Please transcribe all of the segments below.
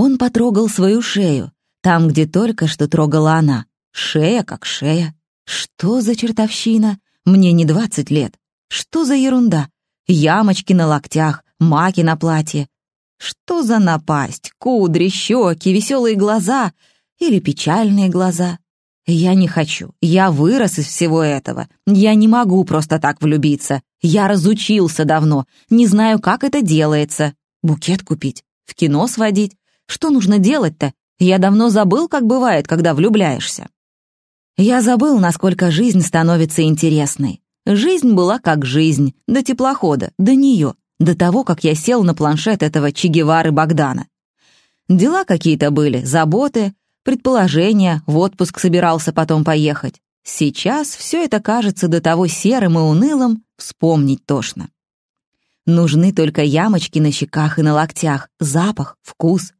Он потрогал свою шею, там, где только что трогала она. Шея как шея. Что за чертовщина? Мне не двадцать лет. Что за ерунда? Ямочки на локтях, маки на платье. Что за напасть? Кудри, щеки, веселые глаза или печальные глаза? Я не хочу. Я вырос из всего этого. Я не могу просто так влюбиться. Я разучился давно. Не знаю, как это делается. Букет купить? В кино сводить? Что нужно делать-то? Я давно забыл, как бывает, когда влюбляешься. Я забыл, насколько жизнь становится интересной. Жизнь была как жизнь, до теплохода, до нее, до того, как я сел на планшет этого Че Гевары Богдана. Дела какие-то были, заботы, предположения, в отпуск собирался потом поехать. Сейчас все это кажется до того серым и унылым, вспомнить тошно. Нужны только ямочки на щеках и на локтях, запах, вкус.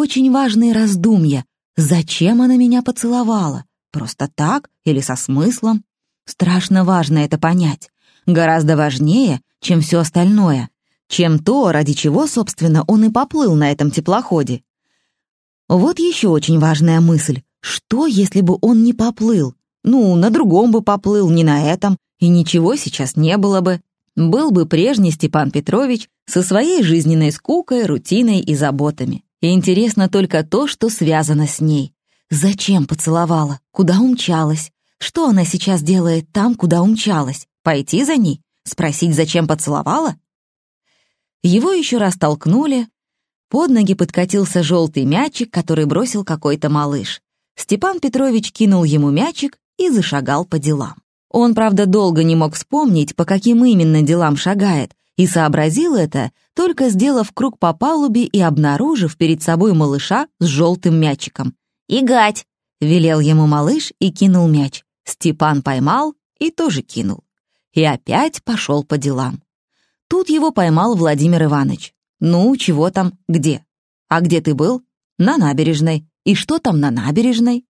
Очень важные раздумья. Зачем она меня поцеловала? Просто так или со смыслом? Страшно важно это понять. Гораздо важнее, чем все остальное. Чем то, ради чего, собственно, он и поплыл на этом теплоходе. Вот еще очень важная мысль. Что, если бы он не поплыл? Ну, на другом бы поплыл, не на этом, и ничего сейчас не было бы. Был бы прежний Степан Петрович со своей жизненной скукой, рутиной и заботами. И интересно только то, что связано с ней. Зачем поцеловала? Куда умчалась? Что она сейчас делает там, куда умчалась? Пойти за ней? Спросить, зачем поцеловала? Его еще раз толкнули. Под ноги подкатился желтый мячик, который бросил какой-то малыш. Степан Петрович кинул ему мячик и зашагал по делам. Он, правда, долго не мог вспомнить, по каким именно делам шагает, и сообразил это, только сделав круг по палубе и обнаружив перед собой малыша с желтым мячиком. «Игать!» — велел ему малыш и кинул мяч. Степан поймал и тоже кинул. И опять пошел по делам. Тут его поймал Владимир Иванович. «Ну, чего там, где?» «А где ты был?» «На набережной». «И что там на набережной?»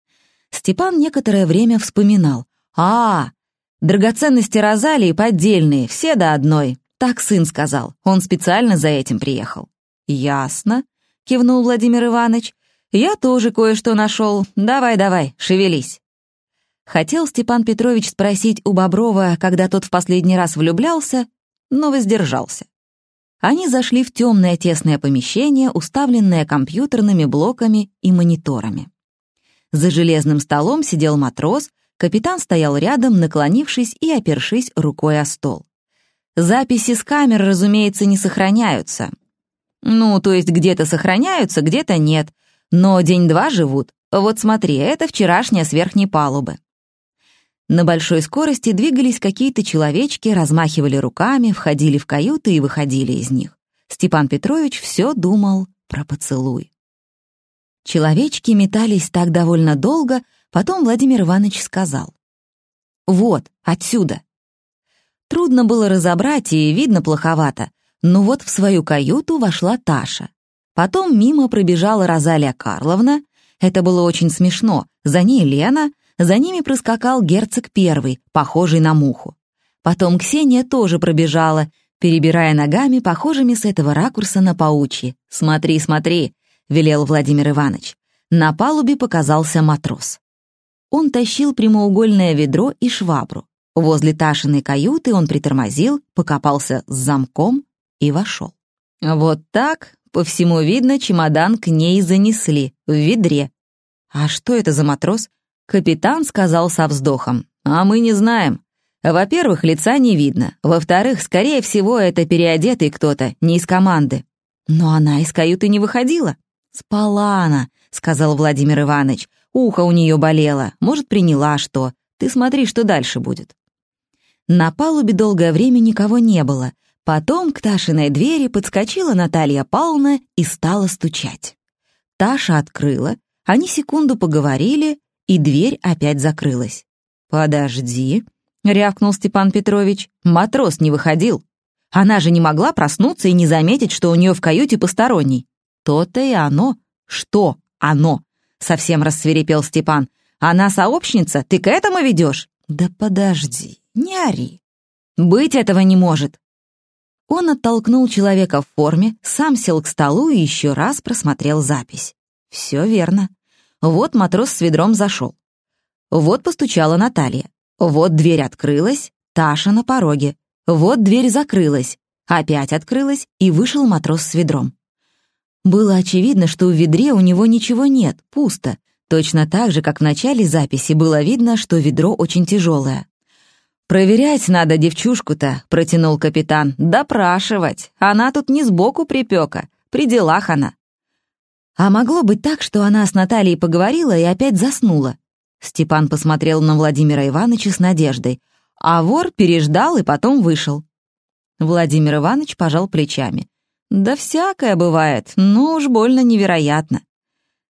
Степан некоторое время вспоминал. «А, драгоценности Розалии поддельные, все до одной. Так сын сказал, он специально за этим приехал». «Ясно», — кивнул Владимир Иванович. «Я тоже кое-что нашел. Давай-давай, шевелись». Хотел Степан Петрович спросить у Боброва, когда тот в последний раз влюблялся, но воздержался. Они зашли в темное тесное помещение, уставленное компьютерными блоками и мониторами. За железным столом сидел матрос, капитан стоял рядом, наклонившись и опершись рукой о стол. Записи с камер, разумеется, не сохраняются. Ну, то есть где-то сохраняются, где-то нет, но день-два живут. Вот смотри, это вчерашняя с верхней палубы. На большой скорости двигались какие-то человечки, размахивали руками, входили в каюты и выходили из них. Степан Петрович все думал про поцелуй. Человечки метались так довольно долго, потом Владимир Иванович сказал. «Вот, отсюда». Трудно было разобрать и видно плоховато, но вот в свою каюту вошла Таша. Потом мимо пробежала Розалия Карловна. Это было очень смешно. За ней Лена — за ними проскакал герцог первый, похожий на муху. Потом Ксения тоже пробежала, перебирая ногами, похожими с этого ракурса на паучьи. «Смотри, смотри», — велел Владимир Иванович. На палубе показался матрос. Он тащил прямоугольное ведро и швабру. Возле Ташиной каюты он притормозил, покопался с замком и вошел. Вот так, по всему видно, чемодан к ней занесли, в ведре. А что это за матрос? Капитан сказал со вздохом. «А мы не знаем. Во-первых, лица не видно. Во-вторых, скорее всего, это переодетый кто-то, не из команды». «Но она из каюты не выходила». «Спала она», — сказал Владимир Иванович. «Ухо у нее болело. Может, приняла что. Ты смотри, что дальше будет». На палубе долгое время никого не было. Потом к Ташиной двери подскочила Наталья Павловна и стала стучать. Таша открыла, они секунду поговорили, и дверь опять закрылась. «Подожди», — рявкнул Степан Петрович, — «матрос не выходил. Она же не могла проснуться и не заметить, что у нее в каюте посторонний». «То-то и оно». «Что оно?» — совсем рассверепел Степан. «Она сообщница? Ты к этому ведешь?» «Да подожди, не ори». «Быть этого не может». Он оттолкнул человека в форме, сам сел к столу и еще раз просмотрел запись. Все верно. Вот матрос с ведром зашел. Вот постучала Наталья. Вот дверь открылась, Таша на пороге. Вот дверь закрылась, опять открылась, и вышел матрос с ведром. Было очевидно, что в ведре у него ничего нет, пусто. Точно так же, как в начале записи было видно, что ведро очень тяжелое. «Проверять надо девчушку-то», — протянул капитан. «Допрашивать. Она тут не сбоку припека. При делах она». А могло быть так, что она с Натальей поговорила и опять заснула. Степан посмотрел на Владимира Ивановича с надеждой, а вор переждал и потом вышел. Владимир Иванович пожал плечами. «Да всякое бывает, но уж больно невероятно».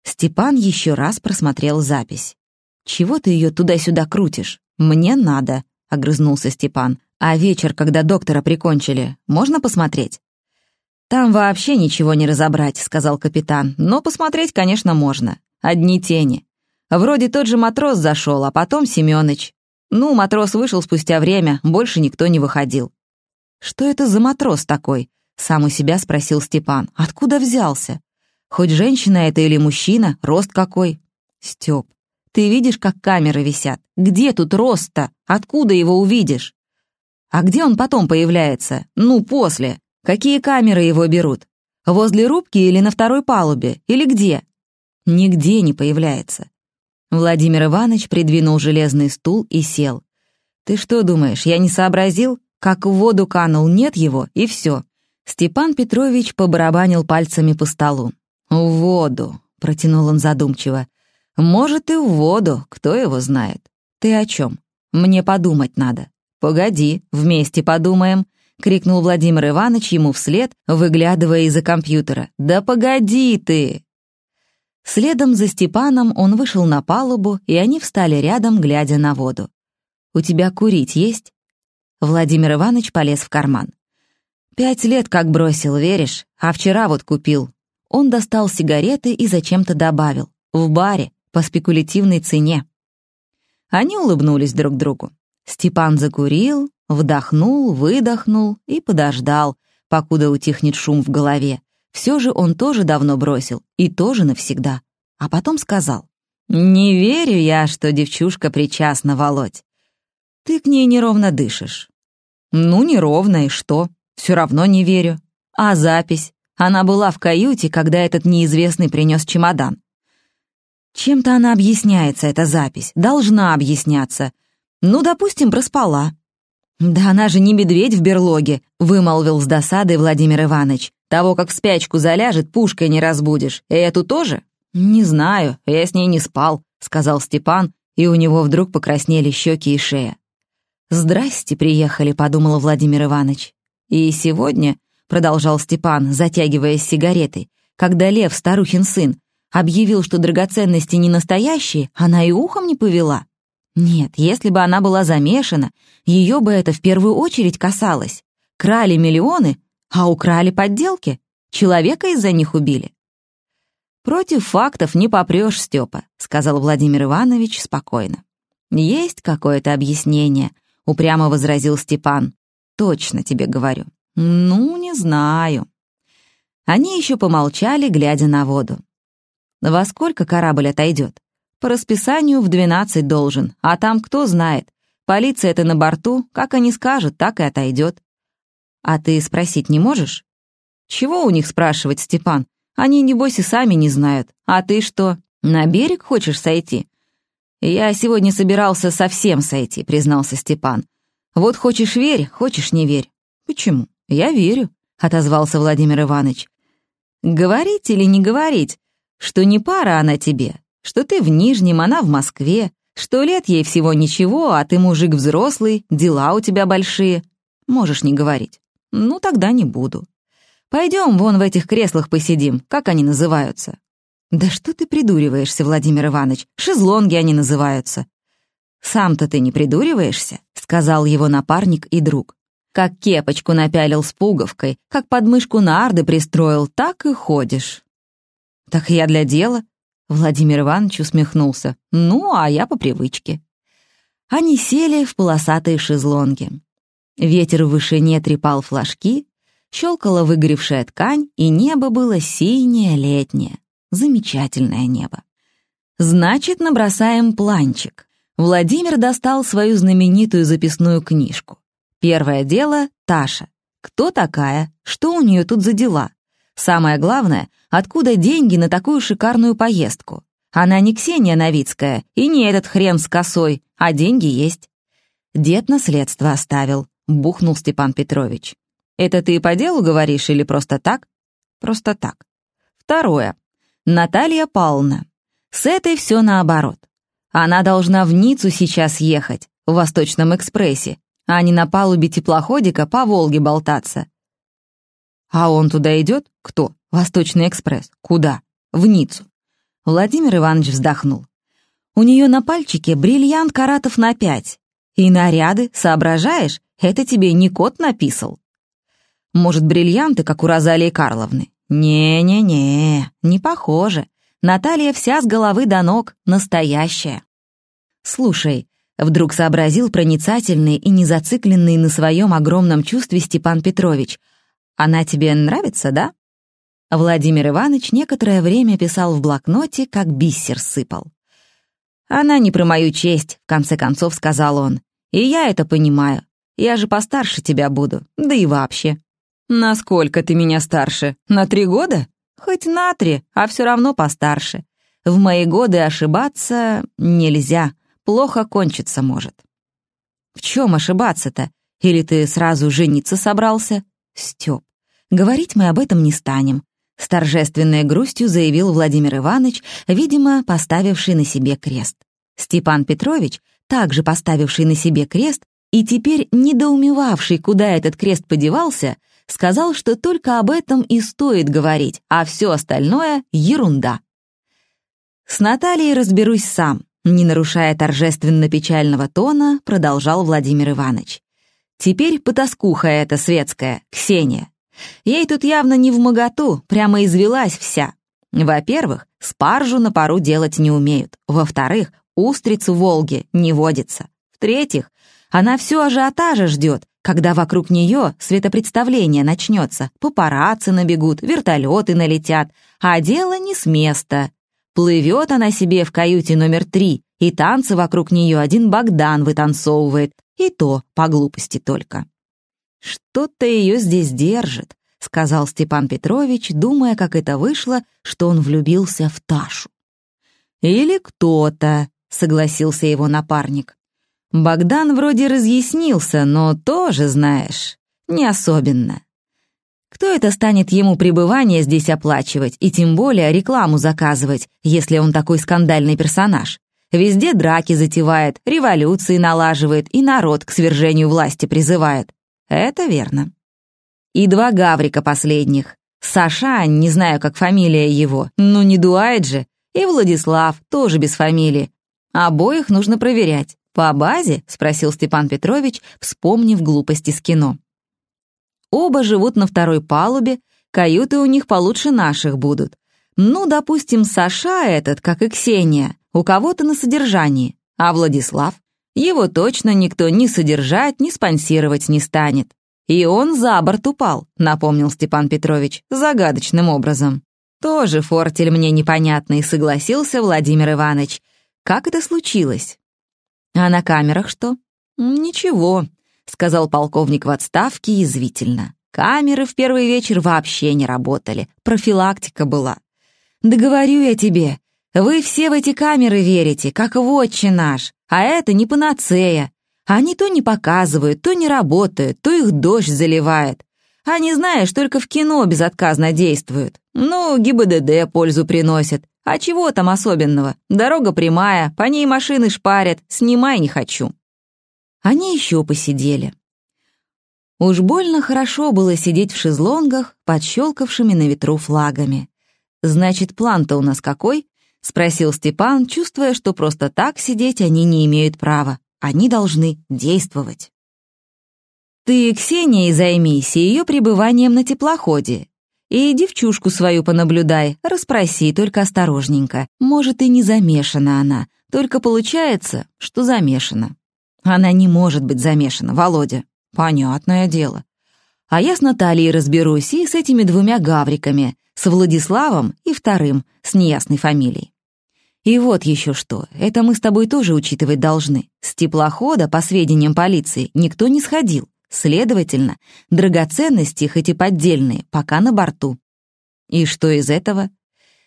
Степан еще раз просмотрел запись. «Чего ты ее туда-сюда крутишь? Мне надо», — огрызнулся Степан. «А вечер, когда доктора прикончили, можно посмотреть?» «Там вообще ничего не разобрать», — сказал капитан. «Но посмотреть, конечно, можно. Одни тени. Вроде тот же матрос зашел, а потом Семёныч. Ну, матрос вышел спустя время, больше никто не выходил». «Что это за матрос такой?» — сам у себя спросил Степан. «Откуда взялся? Хоть женщина это или мужчина, рост какой?» «Стёп, ты видишь, как камеры висят? Где тут рост-то? Откуда его увидишь?» «А где он потом появляется? Ну, после. Какие камеры его берут? Возле рубки или на второй палубе? Или где? Нигде не появляется. Владимир Иванович придвинул железный стул и сел. «Ты что думаешь, я не сообразил? Как в воду канул, нет его, и все». Степан Петрович побарабанил пальцами по столу. «В воду», — протянул он задумчиво. «Может, и в воду, кто его знает. Ты о чем? Мне подумать надо». «Погоди, вместе подумаем», — крикнул Владимир Иванович ему вслед, выглядывая из-за компьютера. «Да погоди ты!» Следом за Степаном он вышел на палубу, и они встали рядом, глядя на воду. «У тебя курить есть?» Владимир Иванович полез в карман. «Пять лет как бросил, веришь? А вчера вот купил». Он достал сигареты и зачем-то добавил. «В баре, по спекулятивной цене». Они улыбнулись друг другу. Степан закурил, Вдохнул, выдохнул и подождал, покуда утихнет шум в голове. Все же он тоже давно бросил, и тоже навсегда. А потом сказал, «Не верю я, что девчушка причастна, Володь. Ты к ней неровно дышишь». «Ну, неровно, и что? Все равно не верю. А запись? Она была в каюте, когда этот неизвестный принес чемодан. Чем-то она объясняется, эта запись. Должна объясняться. Ну, допустим, проспала. «Да она же не медведь в берлоге», — вымолвил с досадой Владимир Иванович. «Того, как в спячку заляжет, пушкой не разбудишь. И эту тоже?» «Не знаю, я с ней не спал», — сказал Степан, и у него вдруг покраснели щеки и шея. «Здрасте, приехали», — подумал Владимир Иванович. «И сегодня», — продолжал Степан, затягиваясь сигаретой, «когда Лев, старухин сын, объявил, что драгоценности не настоящие, она и ухом не повела. Нет, если бы она была замешана, ее бы это в первую очередь касалось. Крали миллионы, а украли подделки. Человека из-за них убили. «Против фактов не попрешь, Степа», — сказал Владимир Иванович спокойно. «Есть какое-то объяснение», — упрямо возразил Степан. «Точно тебе говорю». «Ну, не знаю». Они еще помолчали, глядя на воду. «Во сколько корабль отойдет?» По расписанию в 12 должен, а там кто знает. Полиция-то на борту, как они скажут, так и отойдет. А ты спросить не можешь? Чего у них спрашивать, Степан? Они, небось, и сами не знают. А ты что, на берег хочешь сойти? Я сегодня собирался совсем сойти, признался Степан. Вот хочешь верь, хочешь не верь. Почему? Я верю, отозвался Владимир Иванович. Говорить или не говорить, что не пара она тебе, что ты в Нижнем, она в Москве, что лет ей всего ничего, а ты мужик взрослый, дела у тебя большие. Можешь не говорить. Ну, тогда не буду. Пойдем вон в этих креслах посидим, как они называются. Да что ты придуриваешься, Владимир Иванович, шезлонги они называются. Сам-то ты не придуриваешься, сказал его напарник и друг. Как кепочку напялил с пуговкой, как подмышку нарды пристроил, так и ходишь. Так я для дела, Владимир Иванович усмехнулся. «Ну, а я по привычке». Они сели в полосатые шезлонги. Ветер в вышине трепал флажки, Щелкала выгоревшая ткань, и небо было синее летнее. Замечательное небо. Значит, набросаем планчик. Владимир достал свою знаменитую записную книжку. Первое дело — Таша. Кто такая? Что у нее тут за дела? Самое главное, откуда деньги на такую шикарную поездку? Она не Ксения Новицкая и не этот хрен с косой, а деньги есть. Дед наследство оставил, бухнул Степан Петрович. Это ты по делу говоришь или просто так? Просто так. Второе. Наталья Павловна. С этой все наоборот. Она должна в Ниццу сейчас ехать, в Восточном экспрессе, а не на палубе теплоходика по Волге болтаться. А он туда идет? Кто? Восточный экспресс. Куда? В Ниццу. Владимир Иванович вздохнул. У нее на пальчике бриллиант каратов на пять. И наряды, соображаешь, это тебе не кот написал. Может, бриллианты, как у Розалии Карловны? Не-не-не, не похоже. Наталья вся с головы до ног, настоящая. Слушай, вдруг сообразил проницательный и незацикленный на своем огромном чувстве Степан Петрович. Она тебе нравится, да? Владимир Иванович некоторое время писал в блокноте, как бисер сыпал. «Она не про мою честь», — в конце концов сказал он. «И я это понимаю. Я же постарше тебя буду, да и вообще». «Насколько ты меня старше? На три года?» «Хоть на три, а все равно постарше. В мои годы ошибаться нельзя, плохо кончиться может». «В чем ошибаться-то? Или ты сразу жениться собрался?» «Степ, говорить мы об этом не станем. С торжественной грустью заявил Владимир Иванович, видимо, поставивший на себе крест. Степан Петрович, также поставивший на себе крест и теперь недоумевавший, куда этот крест подевался, сказал, что только об этом и стоит говорить, а все остальное — ерунда. «С Натальей разберусь сам», — не нарушая торжественно-печального тона, продолжал Владимир Иванович. «Теперь потаскуха эта светская, Ксения. Ей тут явно не в моготу, прямо извелась вся. Во-первых, спаржу на пару делать не умеют. Во-вторых, устрицу Волги не водится. В-третьих, она все ажиотажа ждет, когда вокруг нее светопредставление начнется, папарацци набегут, вертолеты налетят, а дело не с места. Плывет она себе в каюте номер три, и танцы вокруг нее один Богдан вытанцовывает, и то по глупости только. «Что-то ее здесь держит», — сказал Степан Петрович, думая, как это вышло, что он влюбился в Ташу. «Или кто-то», — согласился его напарник. «Богдан вроде разъяснился, но тоже, знаешь, не особенно. Кто это станет ему пребывание здесь оплачивать и тем более рекламу заказывать, если он такой скандальный персонаж? Везде драки затевает, революции налаживает и народ к свержению власти призывает. Это верно. И два гаврика последних. Саша, не знаю, как фамилия его, ну не дуает же, и Владислав, тоже без фамилии. Обоих нужно проверять. «По базе?» — спросил Степан Петрович, вспомнив глупости с кино. «Оба живут на второй палубе, каюты у них получше наших будут. Ну, допустим, Саша этот, как и Ксения, у кого-то на содержании, а Владислав? Его точно никто ни содержать, ни спонсировать не станет. И он за борт упал, напомнил Степан Петрович, загадочным образом. Тоже фортель мне непонятный, согласился Владимир Иванович. Как это случилось? А на камерах что? Ничего, сказал полковник в отставке язвительно. Камеры в первый вечер вообще не работали, профилактика была. Да говорю я тебе, вы все в эти камеры верите, как в отче наш, а это не панацея. Они то не показывают, то не работают, то их дождь заливает. Они, знаешь, только в кино безотказно действуют. Ну, ГИБДД пользу приносит. А чего там особенного? Дорога прямая, по ней машины шпарят, снимай не хочу. Они еще посидели. Уж больно хорошо было сидеть в шезлонгах под щелкавшими на ветру флагами. Значит, план-то у нас какой? — спросил Степан, чувствуя, что просто так сидеть они не имеют права. Они должны действовать. «Ты Ксенией займись ее пребыванием на теплоходе. И девчушку свою понаблюдай, расспроси, только осторожненько. Может, и не замешана она, только получается, что замешана». «Она не может быть замешана, Володя». «Понятное дело». А я с Натальей разберусь и с этими двумя гавриками, с Владиславом и вторым, с неясной фамилией. И вот еще что, это мы с тобой тоже учитывать должны. С теплохода, по сведениям полиции, никто не сходил. Следовательно, драгоценности, хоть и поддельные, пока на борту. И что из этого?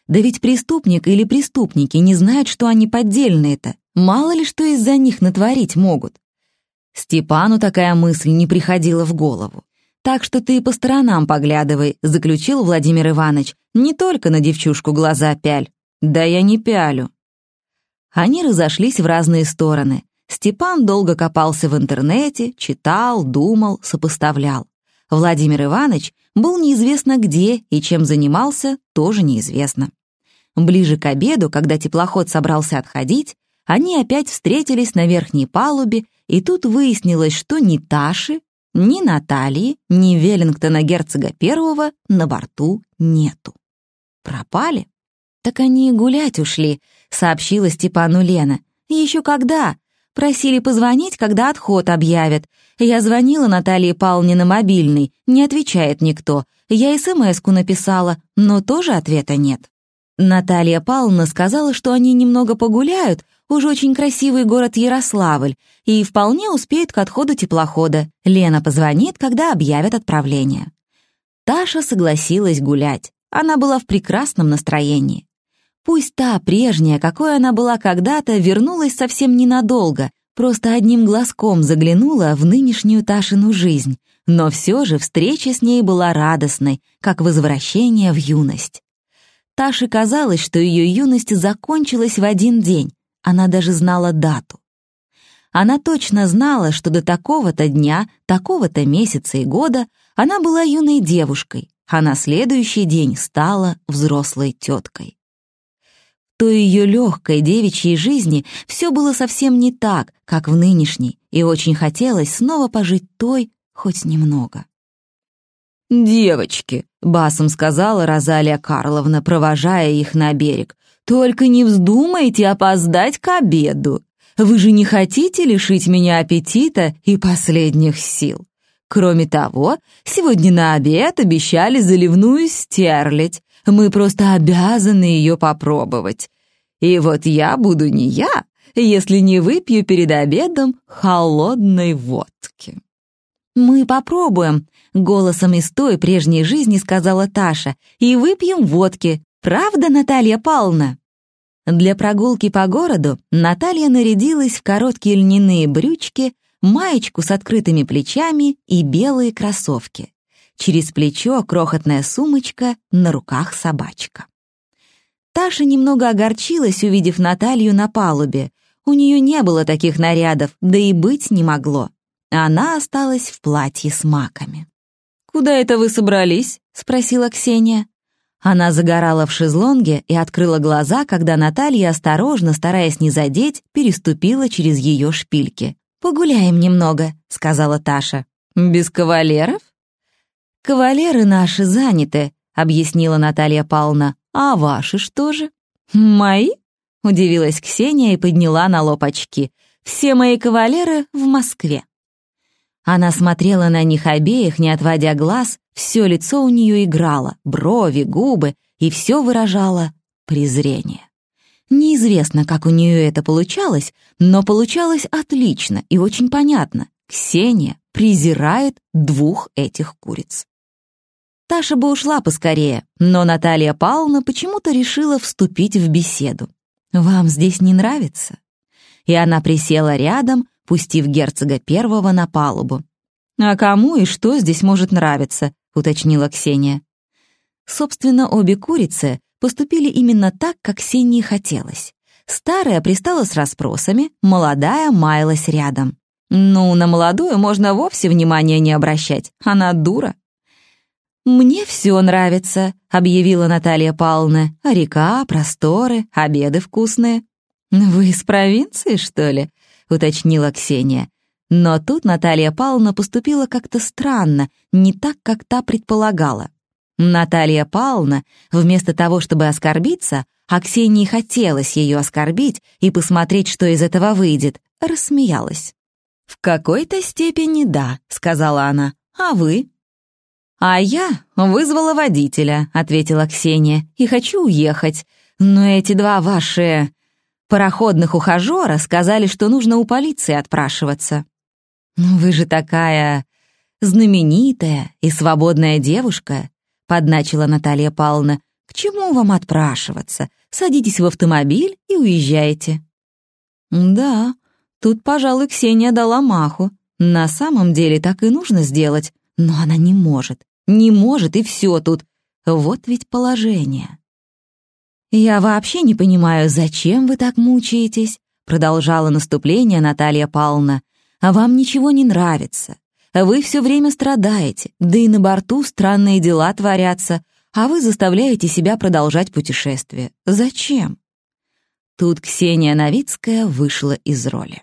Да ведь преступник или преступники не знают, что они поддельные-то. Мало ли что из-за них натворить могут. Степану такая мысль не приходила в голову. «Так что ты по сторонам поглядывай», — заключил Владимир Иванович. «Не только на девчушку глаза пяль». «Да я не пялю». Они разошлись в разные стороны. Степан долго копался в интернете, читал, думал, сопоставлял. Владимир Иванович был неизвестно где и чем занимался, тоже неизвестно. Ближе к обеду, когда теплоход собрался отходить, они опять встретились на верхней палубе, и тут выяснилось, что ни Таши, ни Натальи, ни Веллингтона герцога первого на борту нету. Пропали? Так они гулять ушли, сообщила Степану Лена. Еще когда? Просили позвонить, когда отход объявят. Я звонила Наталье Павловне на мобильный, не отвечает никто. Я СМС-ку написала, но тоже ответа нет. Наталья Павловна сказала, что они немного погуляют, уж очень красивый город Ярославль, и вполне успеют к отходу теплохода. Лена позвонит, когда объявят отправление. Таша согласилась гулять. Она была в прекрасном настроении. Пусть та прежняя, какой она была когда-то, вернулась совсем ненадолго, просто одним глазком заглянула в нынешнюю Ташину жизнь, но все же встреча с ней была радостной, как возвращение в юность. Таше казалось, что ее юность закончилась в один день, она даже знала дату. Она точно знала, что до такого-то дня, такого-то месяца и года она была юной девушкой, а на следующий день стала взрослой теткой то ее легкой девичьей жизни все было совсем не так, как в нынешней, и очень хотелось снова пожить той хоть немного. «Девочки», — басом сказала Розалия Карловна, провожая их на берег, «только не вздумайте опоздать к обеду. Вы же не хотите лишить меня аппетита и последних сил. Кроме того, сегодня на обед обещали заливную стерлядь, мы просто обязаны ее попробовать. И вот я буду не я, если не выпью перед обедом холодной водки. «Мы попробуем», — голосом из той прежней жизни сказала Таша, «и выпьем водки. Правда, Наталья Павловна?» Для прогулки по городу Наталья нарядилась в короткие льняные брючки, маечку с открытыми плечами и белые кроссовки. Через плечо крохотная сумочка, на руках собачка. Таша немного огорчилась, увидев Наталью на палубе. У нее не было таких нарядов, да и быть не могло. Она осталась в платье с маками. «Куда это вы собрались?» — спросила Ксения. Она загорала в шезлонге и открыла глаза, когда Наталья, осторожно, стараясь не задеть, переступила через ее шпильки. «Погуляем немного», — сказала Таша. «Без кавалеров?» «Кавалеры наши заняты», — объяснила Наталья Павловна. «А ваши что же?» «Мои?» — удивилась Ксения и подняла на лоб очки. «Все мои кавалеры в Москве». Она смотрела на них обеих, не отводя глаз, все лицо у нее играло, брови, губы, и все выражало презрение. Неизвестно, как у нее это получалось, но получалось отлично и очень понятно. Ксения презирает двух этих куриц. Таша бы ушла поскорее, но Наталья Павловна почему-то решила вступить в беседу. «Вам здесь не нравится?» И она присела рядом, пустив герцога первого на палубу. «А кому и что здесь может нравиться?» — уточнила Ксения. Собственно, обе курицы поступили именно так, как Ксении хотелось. Старая пристала с расспросами, молодая маялась рядом. Ну, на молодую можно вовсе внимания не обращать, она дура. «Мне все нравится», — объявила Наталья Павловна. «Река, просторы, обеды вкусные». «Вы из провинции, что ли?» — уточнила Ксения. Но тут Наталья Павловна поступила как-то странно, не так, как та предполагала. Наталья Павловна, вместо того, чтобы оскорбиться, а Ксении хотелось ее оскорбить и посмотреть, что из этого выйдет, рассмеялась. «В какой-то степени да», — сказала она. «А вы?» «А я вызвала водителя», — ответила Ксения, — «и хочу уехать. Но эти два ваши пароходных ухажера сказали, что нужно у полиции отпрашиваться». «Ну вы же такая знаменитая и свободная девушка», — подначила Наталья Павловна. «К чему вам отпрашиваться? Садитесь в автомобиль и уезжайте». «Да, тут, пожалуй, Ксения дала маху. На самом деле так и нужно сделать, но она не может. Не может, и все тут. Вот ведь положение». «Я вообще не понимаю, зачем вы так мучаетесь?» Продолжала наступление Наталья Павловна. «А вам ничего не нравится. Вы все время страдаете, да и на борту странные дела творятся, а вы заставляете себя продолжать путешествие. Зачем?» Тут Ксения Новицкая вышла из роли.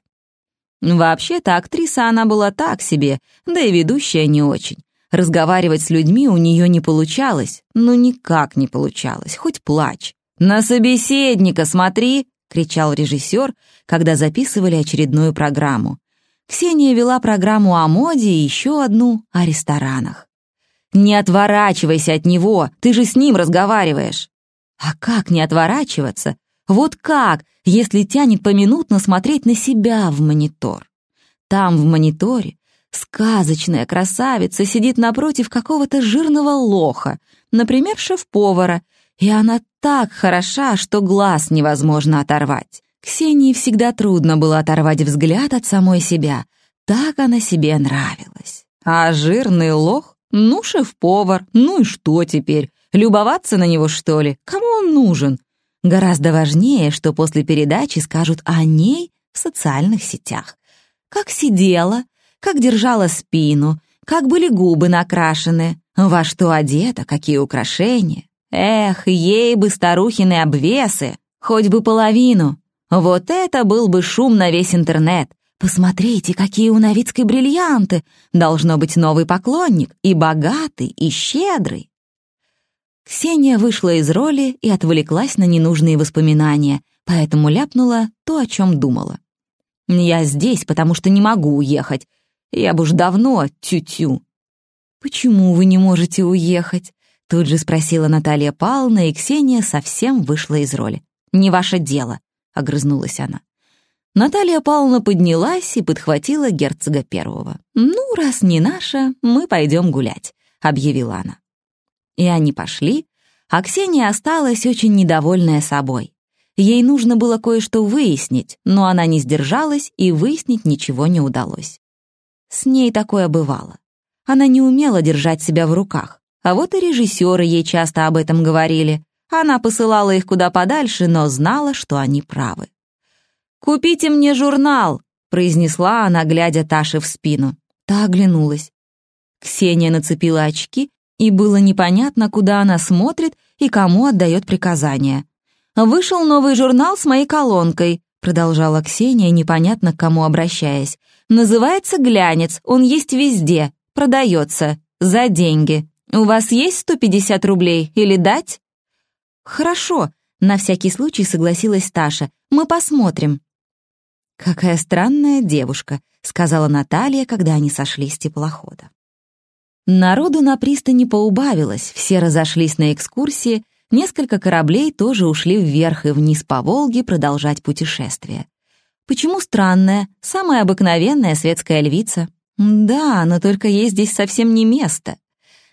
Вообще-то актриса она была так себе, да и ведущая не очень. Разговаривать с людьми у нее не получалось, ну никак не получалось, хоть плачь. «На собеседника смотри!» — кричал режиссер, когда записывали очередную программу. Ксения вела программу о моде и еще одну о ресторанах. «Не отворачивайся от него, ты же с ним разговариваешь!» А как не отворачиваться? Вот как, если тянет поминутно смотреть на себя в монитор? Там, в мониторе, сказочная красавица сидит напротив какого-то жирного лоха, например, шеф-повара, и она так хороша, что глаз невозможно оторвать. Ксении всегда трудно было оторвать взгляд от самой себя. Так она себе нравилась. А жирный лох? Ну, шеф-повар, ну и что теперь? Любоваться на него, что ли? Кому он нужен? Гораздо важнее, что после передачи скажут о ней в социальных сетях. Как сидела, как держала спину, как были губы накрашены, во что одета, какие украшения. Эх, ей бы старухины обвесы, хоть бы половину. Вот это был бы шум на весь интернет. Посмотрите, какие у Новицкой бриллианты. Должно быть новый поклонник, и богатый, и щедрый. Ксения вышла из роли и отвлеклась на ненужные воспоминания, поэтому ляпнула то, о чем думала. «Я здесь, потому что не могу уехать. Я бы уж давно тю-тю». «Почему вы не можете уехать?» Тут же спросила Наталья Павловна, и Ксения совсем вышла из роли. «Не ваше дело», — огрызнулась она. Наталья Павловна поднялась и подхватила герцога первого. «Ну, раз не наша, мы пойдем гулять», — объявила она. И они пошли, а Ксения осталась очень недовольная собой. Ей нужно было кое-что выяснить, но она не сдержалась, и выяснить ничего не удалось. С ней такое бывало. Она не умела держать себя в руках, а вот и режиссеры ей часто об этом говорили. Она посылала их куда подальше, но знала, что они правы. «Купите мне журнал», — произнесла она, глядя Таше в спину. Та оглянулась. Ксения нацепила очки и было непонятно, куда она смотрит и кому отдает приказания. «Вышел новый журнал с моей колонкой», — продолжала Ксения, непонятно к кому обращаясь. «Называется «Глянец», он есть везде, продается, за деньги. У вас есть 150 рублей или дать?» «Хорошо», — на всякий случай согласилась Таша. «Мы посмотрим». «Какая странная девушка», — сказала Наталья, когда они сошли с теплохода. Народу на пристани поубавилось, все разошлись на экскурсии, несколько кораблей тоже ушли вверх и вниз по Волге продолжать путешествие. Почему странная, самая обыкновенная светская львица? Да, но только ей здесь совсем не место.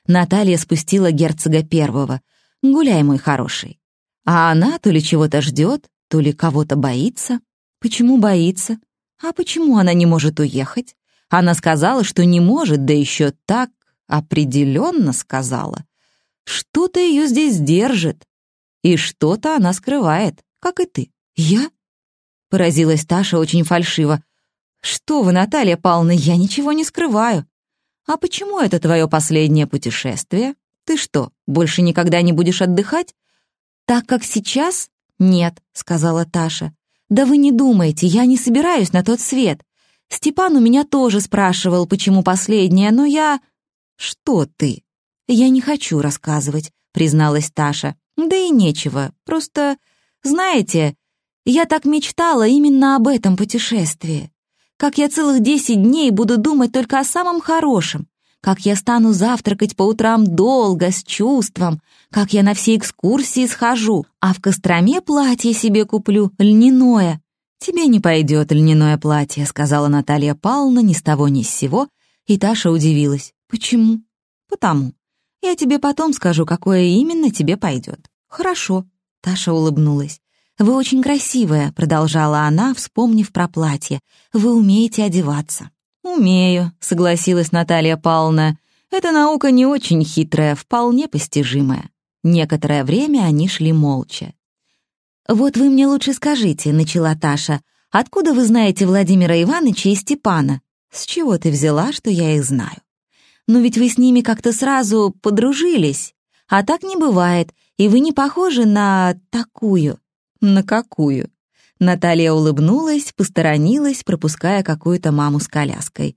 Наталья спустила герцога первого. «Гуляй, мой хороший». А она то ли чего-то ждет, то ли кого-то боится. Почему боится? А почему она не может уехать? Она сказала, что не может, да еще так, Определенно сказала. Что-то ее здесь держит. И что-то она скрывает, как и ты. Я? Поразилась Таша очень фальшиво. Что вы, Наталья Павловна, я ничего не скрываю. А почему это твое последнее путешествие? Ты что, больше никогда не будешь отдыхать? Так как сейчас? Нет, сказала Таша. Да вы не думайте, я не собираюсь на тот свет. Степан у меня тоже спрашивал, почему последнее, но я... «Что ты?» «Я не хочу рассказывать», — призналась Таша. «Да и нечего. Просто, знаете, я так мечтала именно об этом путешествии. Как я целых десять дней буду думать только о самом хорошем, как я стану завтракать по утрам долго, с чувством, как я на все экскурсии схожу, а в Костроме платье себе куплю, льняное. «Тебе не пойдет льняное платье», — сказала Наталья Павловна ни с того ни с сего, и Таша удивилась. «Почему?» «Потому. Я тебе потом скажу, какое именно тебе пойдет». «Хорошо», — Таша улыбнулась. «Вы очень красивая», — продолжала она, вспомнив про платье. «Вы умеете одеваться». «Умею», — согласилась Наталья Павловна. «Эта наука не очень хитрая, вполне постижимая». Некоторое время они шли молча. «Вот вы мне лучше скажите», — начала Таша, «откуда вы знаете Владимира Ивановича и Степана? С чего ты взяла, что я их знаю? Ну ведь вы с ними как-то сразу подружились, а так не бывает, и вы не похожи на такую». «На какую?» Наталья улыбнулась, посторонилась, пропуская какую-то маму с коляской.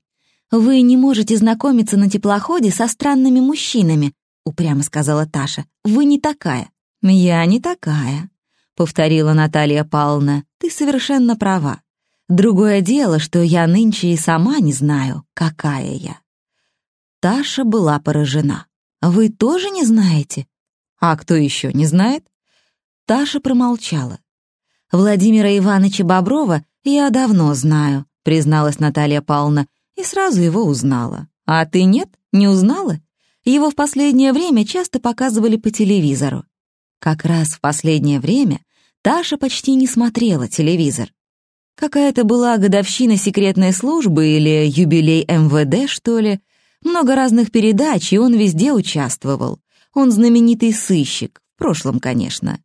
«Вы не можете знакомиться на теплоходе со странными мужчинами», — упрямо сказала Таша. «Вы не такая». «Я не такая», — повторила Наталья Павловна. «Ты совершенно права. Другое дело, что я нынче и сама не знаю, какая я». Таша была поражена. «Вы тоже не знаете?» «А кто еще не знает?» Таша промолчала. «Владимира Ивановича Боброва я давно знаю», — призналась Наталья Павловна, и сразу его узнала. «А ты нет? Не узнала? Его в последнее время часто показывали по телевизору». Как раз в последнее время Таша почти не смотрела телевизор. Какая-то была годовщина секретной службы или юбилей МВД, что ли. Много разных передач, и он везде участвовал. Он знаменитый сыщик, в прошлом, конечно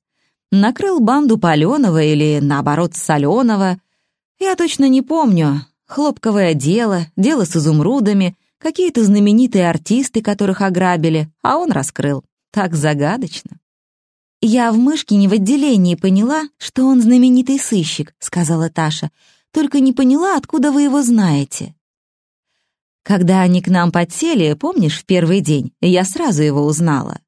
накрыл банду паленого или, наоборот, соленого. Я точно не помню. Хлопковое дело, дело с изумрудами, какие-то знаменитые артисты, которых ограбили, а он раскрыл. Так загадочно. «Я в Мышкине в отделении поняла, что он знаменитый сыщик», — сказала Таша. «Только не поняла, откуда вы его знаете». Когда они к нам подсели, помнишь, в первый день, я сразу его узнала.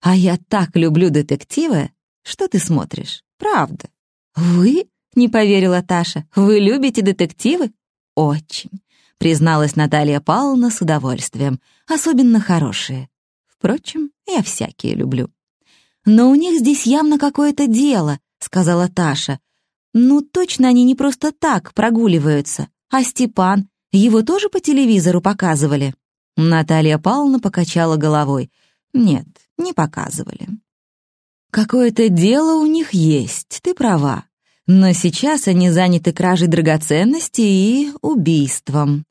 А я так люблю детективы, что ты смотришь? Правда. Вы? Не поверила Таша. Вы любите детективы? Очень, призналась Наталья Павловна с удовольствием. Особенно хорошие. Впрочем, я всякие люблю. Но у них здесь явно какое-то дело, сказала Таша. Ну, точно они не просто так прогуливаются. А Степан? Его тоже по телевизору показывали? Наталья Павловна покачала головой. Нет, не показывали. Какое-то дело у них есть, ты права. Но сейчас они заняты кражей драгоценностей и убийством.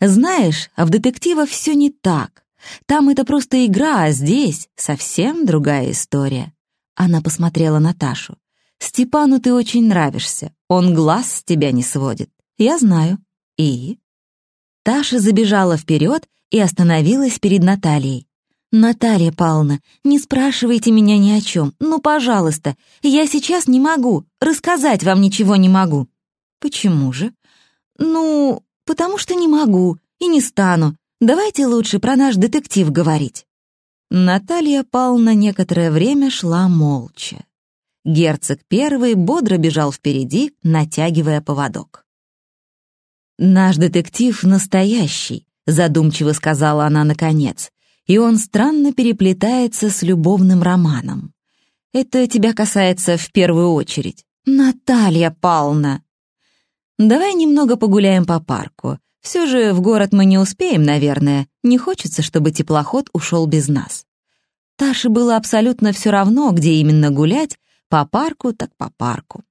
Знаешь, а в детективах все не так. Там это просто игра, а здесь совсем другая история. Она посмотрела на Ташу. «Степану ты очень нравишься. Он глаз с тебя не сводит. Я знаю. И?» Таша забежала вперед и остановилась перед Натальей. «Наталья Павловна, не спрашивайте меня ни о чем. Ну, пожалуйста, я сейчас не могу, рассказать вам ничего не могу». «Почему же?» «Ну, потому что не могу и не стану. Давайте лучше про наш детектив говорить». Наталья Павловна некоторое время шла молча. Герцог первый бодро бежал впереди, натягивая поводок. «Наш детектив настоящий», — задумчиво сказала она наконец и он странно переплетается с любовным романом. Это тебя касается в первую очередь. Наталья Павловна! Давай немного погуляем по парку. Все же в город мы не успеем, наверное. Не хочется, чтобы теплоход ушел без нас. Таше было абсолютно все равно, где именно гулять, по парку так по парку.